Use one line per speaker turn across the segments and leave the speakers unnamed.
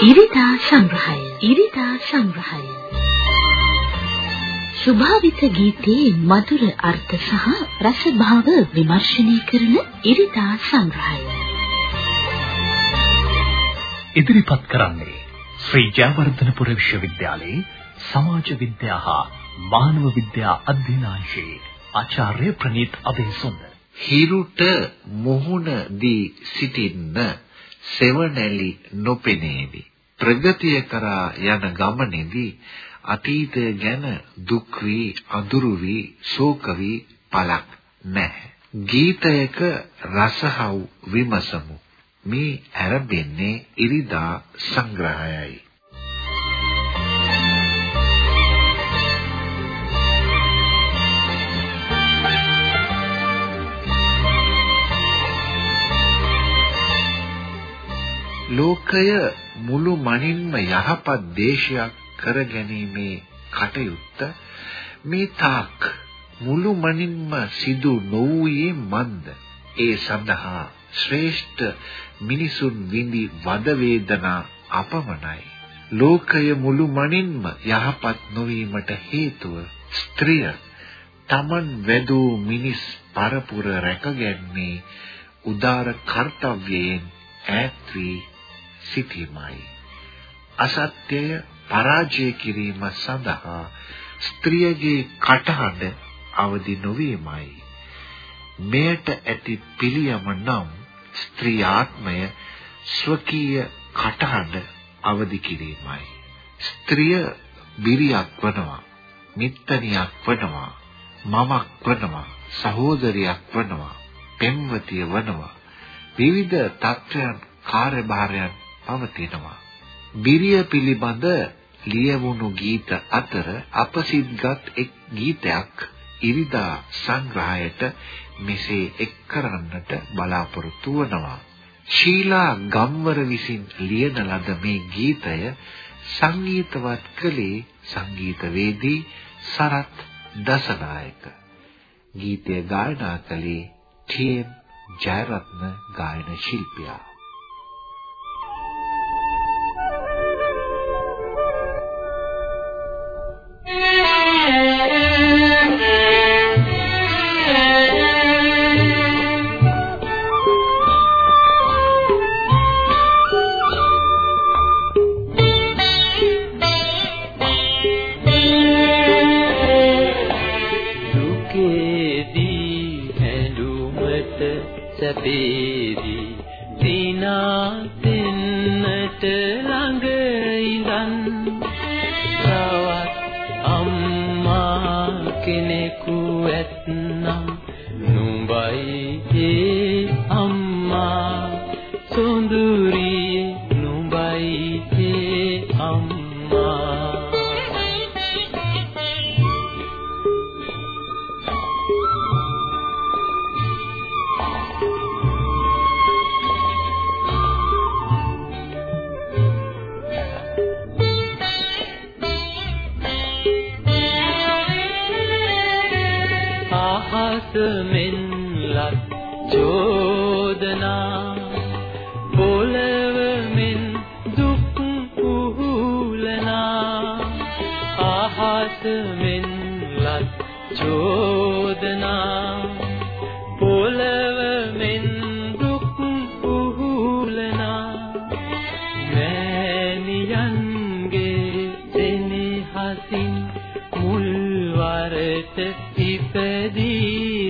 ඉරිදා සංග්‍රහය. ඉරිදා සංග්‍රහය. ස්වභාවිත ගීතයේ මధుර අර්ථ සහ රසභාව විමර්ශනය කරන ඉරිදා සංග්‍රහය.
ඉදිරිපත් කරන්නේ ශ්‍රී ජයවර්ධනපුර විශ්වවිද්‍යාලයේ සමාජ විද්‍යා හා මානව විද්‍යා අධ්‍යනාංශයේ ආචාර්ය ප්‍රනීත් අබේසුන්දර
හිරුට මුහුණ දී සිටින්න සෙවණැලි නොපෙනේවි. ප්‍රගතිය කරා යන ගමනේදී අතීතය ගැන දුක් වී අඳුරු වී ශෝක වී පළක් නැහැ. ගීතයක රසහව් විමසමු. මේ ඇරඹෙන්නේ ඉරිදා සංග්‍රහයයි. ලෝකය මුළු මනින්ම යහපත් දේශයක් කර ගැනීමේ කටයුත්ත මේ තාක් මුළු මනින්ම සිදු නොවුයේ මන්ද? ඒ සඳහා ශ්‍රේෂ්ඨ මිනිසුන් විඳි වද වේදනා අපමණයි. ලෝකය මුළු මනින්ම යහපත් නොවීමට හේතුව ස්ත්‍රිය තමන් වැදූ මිනිස් පරපුර රැකගැන්මේ උදාර කර්තව්‍යයෙන් ඈත් වී සිටීමයි. අසත්‍යය පරාජය කිරීම සඳහා ස්ත්‍රියගේ කටහඬ අවදි නොවීමයි. මෙයට ඇති පිළියම නම් ස්ත්‍රී ආත්මය ස්වකීය කටහඬ අවදි කිරීමයි. ස්ත්‍රිය බිරියක් වනවා, මිත්තණියක් වනවා, මමක් වනවා, සහෝදරියක් වනවා, පෙම්වතිය වනවා. විවිධ තත්ත්වයන් කාර්යභාරයන් පවතිනවා. බිරිය පිළිබඳ ලියවුණු ගීත අතර අප සිද්ගත් එක් ගීතයක් ඉරිදා සංග්‍රහයට මෙසේ එක් කරන්නට බලාපොරොත්තු වනවා. ශීලා ගම්වර විසින් ලියන ලද මේ ගීතය සංගීතවත් කළේ සංගීතවේදී සරත් දසනායක. ගීතය ගායනා කළේ ටී.එම්. ජයරත්න ගායන ශිල්පියා.
මුල් වරට ඉපදීලා.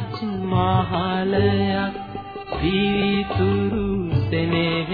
තජ් මහලයක් පිතුරු සෙනෙහ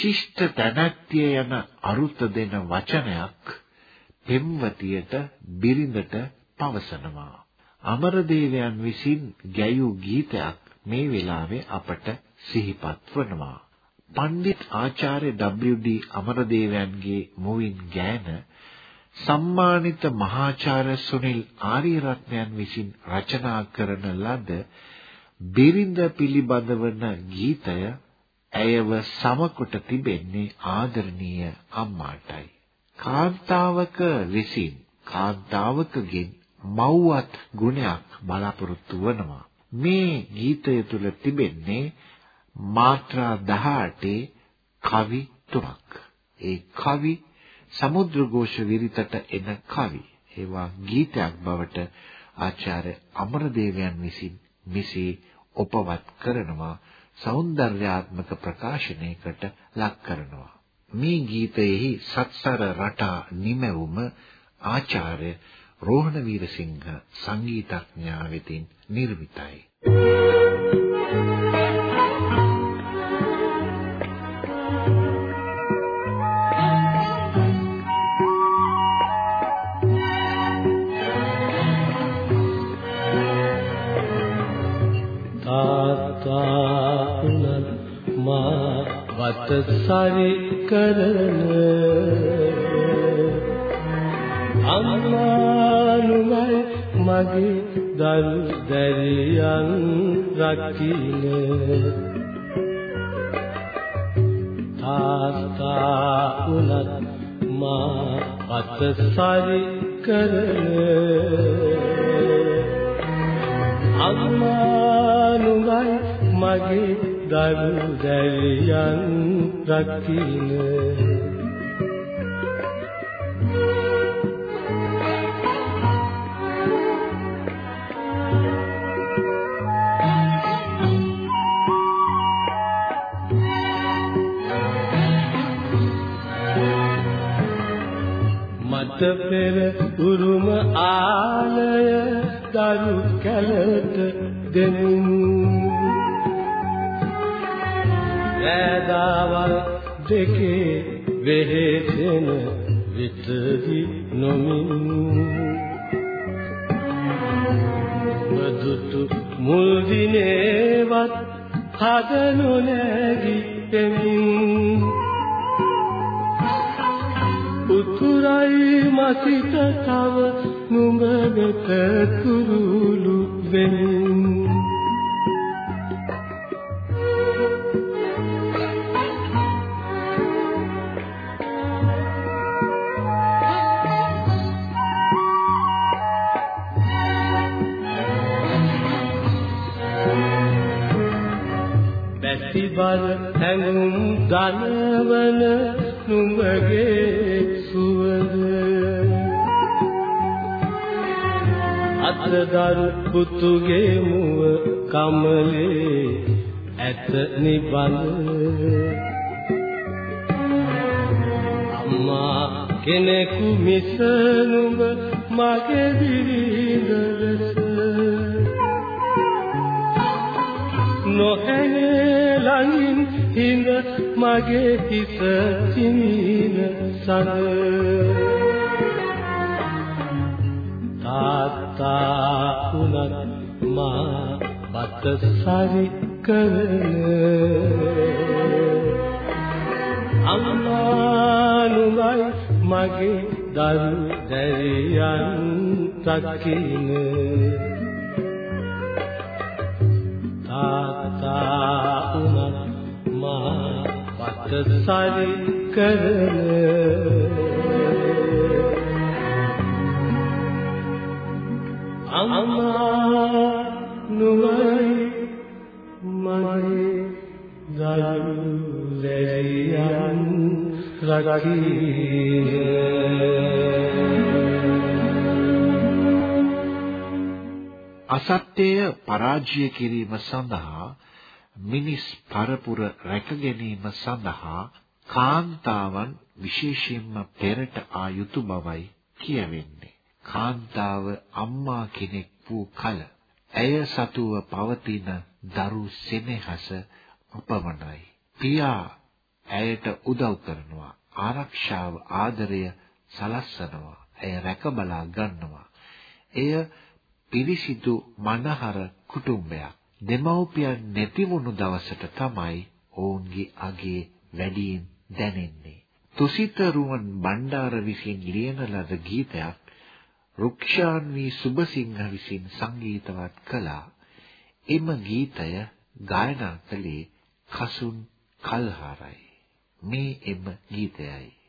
විශිෂ්ට තැනැත්තිය යන අරුත දෙන වචනයක් පෙම්වතියට බිරිඳට පවසනවා. අමරදේවයන් විසින් ගැයූ ගීතයක් මේ වෙලාවේ අපට සිහිපත් වනවා. පණ්ඩිත් ආචාර්ය W.D. අමරදේවයන්ගේ මුවින් ගෑන සම්මානිත මහාචාර්ය සුනිල් ආරියරත්නයන් විසින් රචනා කරන ලද බිරිඳ පිළිබඳවන ගීතය ඇයව සමකොට තිබෙන්නේ ආදරණීය අම්මාටයි. කාන්තාවක විසින් කාන්තාවකගෙන් මව්වත් ගුණයක් බලාපොරොත්තු වනවා. මේ ගීතය තුල තිබෙන්නේ මාත්‍රා 18 කවි තුනක්. ඒ කවි සමුද්‍රഘോഷ විරිතට එන කවි. ඒවා ගීතයක් බවට ආචාර්ය අමරදේවයන් විසින් මෙසේ උපවත් කරනවා సෞందర్යාත්මක ප්‍රකාශනයකට ලක් කරනවා. මේ ගීතයෙහි සත්සර රටා නිමැවුම ආචාර්ය රෝහණ වීරසිංහ සංගීතඥයා වෙතින් නිර්මිතයි. Thank you.
වත සරි කරන අම්මානුමයි මගේ දරු දැරියන් රකින්න තාත්තා උනත් මා වත සරි කරන. අම්මානුමයි මගේ දරු දැරියන් රකින්න මට පෙර උරුම ආලය දරු කැලට දෙනු රෑදාවල් දෙකේ වෙහෙසෙන විතරි නොමින් බදුතු මුල් දිනේවත් හදනු නැගි දෙමින් උතුරයි මසිත තව නුඹ වෙත තුරුළු වෙමින් බැසිබර හැඟුම් දනවන නුඹගේ සුවඳ අතදරු පුතුගේ මුව කමලේ ඇත නිබඳ. අම්මා කෙනෙකු මිස නුඹ මගේ බිරිඳ නොහැනේ ළඟින් හිඳ මගේ හිස සිනින සන තාත්තා උනත් මා බත සරි කරන. අම්මා නුඹයි මගේ දරු දැරියන් තකින තාත්තා උනත් මා බත සරි කරන අම්මා නුඹයි මගේ දරු දැරියන් රකින
අසත්‍යය පරාජය කිරීම සඳහා මිනිස් පරපුර රැක ගැනීම සඳහා කාන්තාවන් විශේෂයෙන්ම පෙරට ආ යුතු බවයි කියවෙන්නේ. කාන්තාව අම්මා කෙනෙක් වූ කල ඇය සතුව පවතින දරු සෙනෙහස අපමණයි. පියා ඇයට උදව් කරනවා, ආරක්ෂාව ආදරය සලස්සනවා, ඇය රැක බලා ගන්නවා. එය පිරිසිදු මනහර කුටුම්බයක්. දෙමව්පියන් නැති වුණු දවසට තමයි ඔවුන්ගේ අගේ වැඩියෙන් දැනෙන්නේ. තුසිත රුවන් බණ්ඩාර විසින් ලියන ලද ගීතයක් රුක්ෂාන්වී සුබසිංහ විසින් සංගීතවත් කළා. එම ගීතය ගායනා කළේ කසුන් කල්හාරයි. මේ එම ගීතයයි.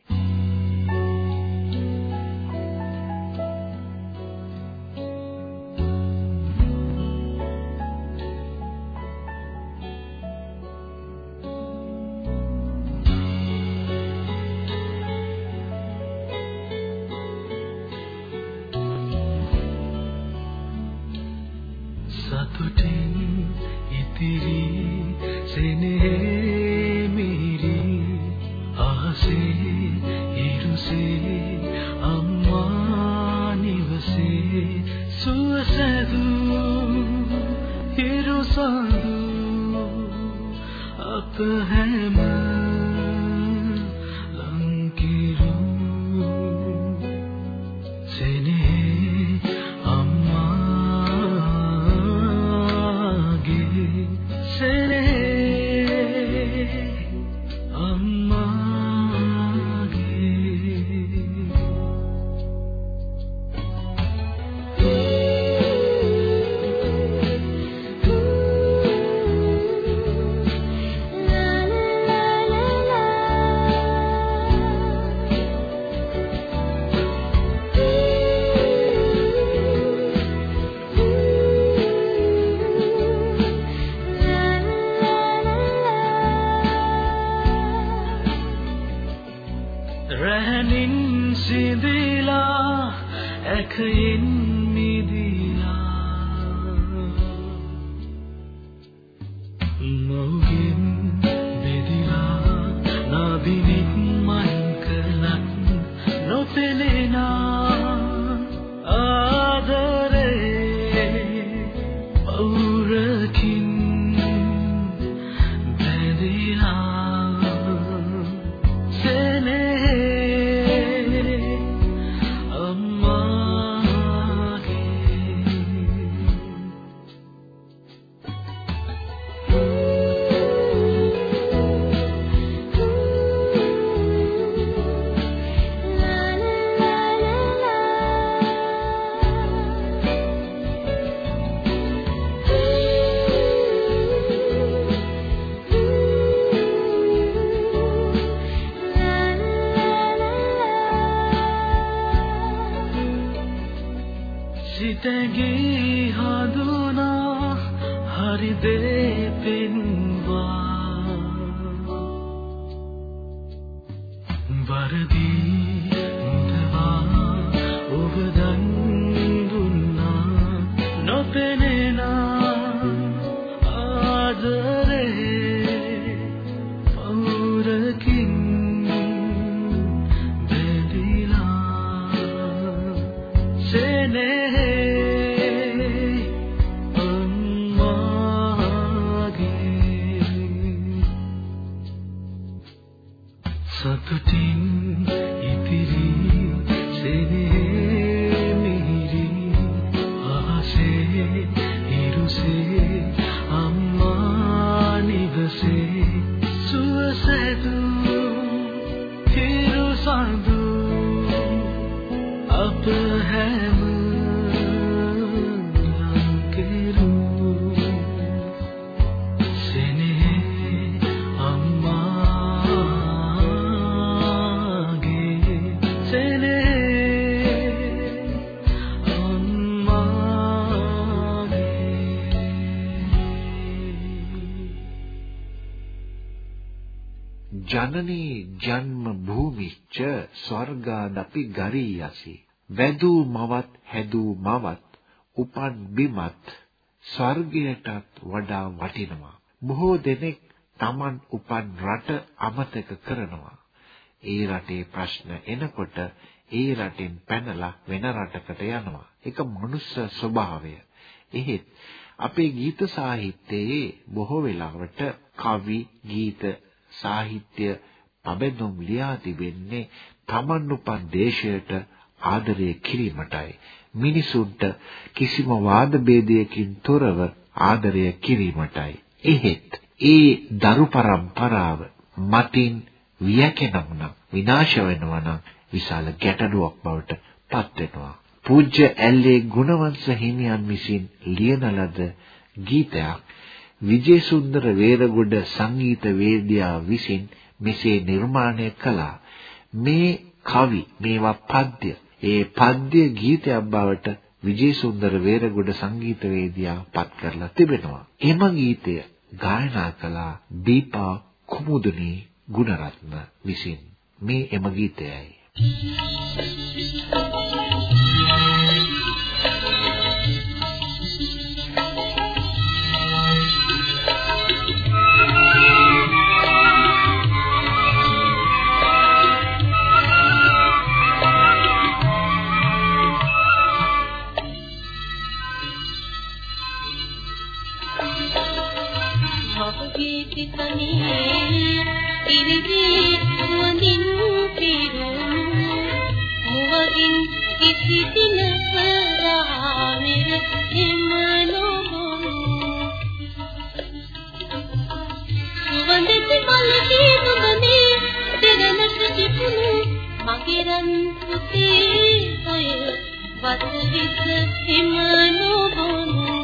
සිතගේ හඳුනා හරි දේ සතුටින් ඉතිරි සෙනෙහේ
ජනනී ජන්ම භූමිච්ච ස්වර්ගාදපි ගරීයසි. වැදූ මවත් හැදූ මවත් උපන් බිමත් ස්වර්ගයටත් වඩා වටිනවා. බොහෝ දෙනෙක් Taman උපන් රට අමතක කරනවා. ඒ රටේ ප්‍රශ්න එනකොට ඒ රටෙන් පැනලා වෙන රටකට යනවා. ඒක මනුස්ස ස්වභාවය. එහෙත් අපේ ගීත සාහිත්‍යයේ බොහෝ වෙලාවට කවි ගීත සාහිත්‍ය පබඳුම් ලියා තිබෙන්නේ තමන් උපන් දේශයට ආදරය කිරීමටයි. මිනිසුන්ට කිසිම වාද ભેදයකින් තොරව ආදරය කිරීමටයි. එහෙත් ඒ දරු પરම්පරාව මතින් වියකෙනම් නම් විනාශ වෙනවා නම් විශාල ගැටලුවක් බවට පත් වෙනවා. පූජ්‍ය ඇල්ලේ ගුණවංශ හිමියන් විසින් ලියන ලද ගීතයක් විජේසුන්දර වේරගොඩ සංගීත වේදියා විසින් මෙසේ නිර්මාණය කළා. මේ කවි මේවා පද්‍ය ඒ පද්‍ය ගීතයක් බවට විජේසුන්දර වේරගොඩ සංගීත වේදියා පත් කරලා තිබෙනවා. එම ගීතය ගායනා කළා දීපා කුමුදුනි ගුණරත්න විසින්. මේ එම ගීතයයි. Thank you.
පත විස හිමනෝ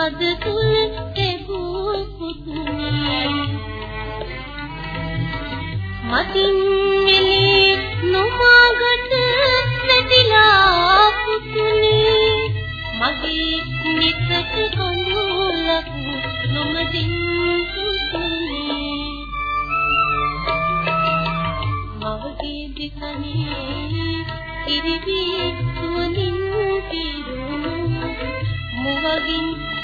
හද තුල තිබූ පුතුම මතින් මෙලේ නොමාගට නැතිලා පුතුනේ මගේ නිතක කඳුලක් නොමදින් පුතුනේ මවගේ දිසනේ ඉරිවි තුමින් පිරුණු මොහගින්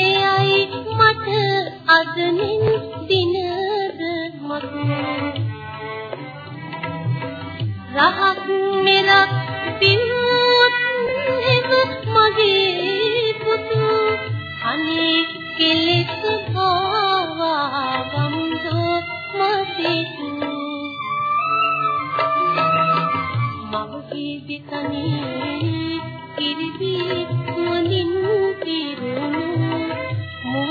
එයයි මට අද මින් දිනද මත. රහත් මෙලක් දිනුත් හෙව මගේ පුතු. අනේ කෙලෙස් පවා ගම්සෝ මතේ මවගේ දිතනේ කිරිබී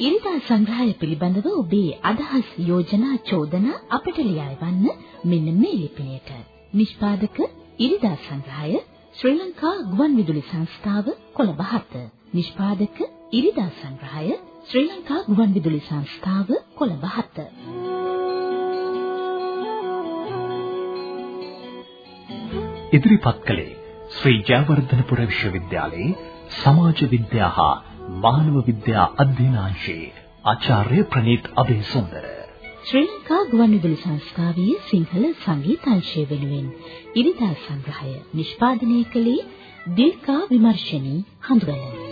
ඉරිදා සංග්‍රහය පිළිබඳව ඔබේ අදහස් යෝජනා චෝදනා අපට ලියා එවන්න මෙන්න මේ ලිපිනයට. නිෂ්පාදක ඉරිදා සංග්‍රහය ශ්‍රී ලංකා ගුවන්විදුලි සංස්ථාව කොළඹ 7. නිෂ්පාදක ඉරිදා සංග්‍රහය ශ්‍රී ලංකා ගුවන්විදුලි සංස්ථාව කොළඹ 7.
ඉදිරිපත් කළේ ශ්‍රී ජයවර්ධනපුර විශ්වවිද්‍යාලයේ සමාජ විද්‍යා හා මානව විද්‍යා අධ්‍යනාංශයේ ආචාර්ය ප්‍රනීත් අබේසුන්දර.
ශ්‍රී ලංකා ගුවන්විදුලි සංස්ථාවේ සිංහල සංගීතංශය වෙනුවෙන් ඉරිදා සංග්‍රහය නිෂ්පාදනය කළේ දීර්ඝා විමර්ශනී හඳුරන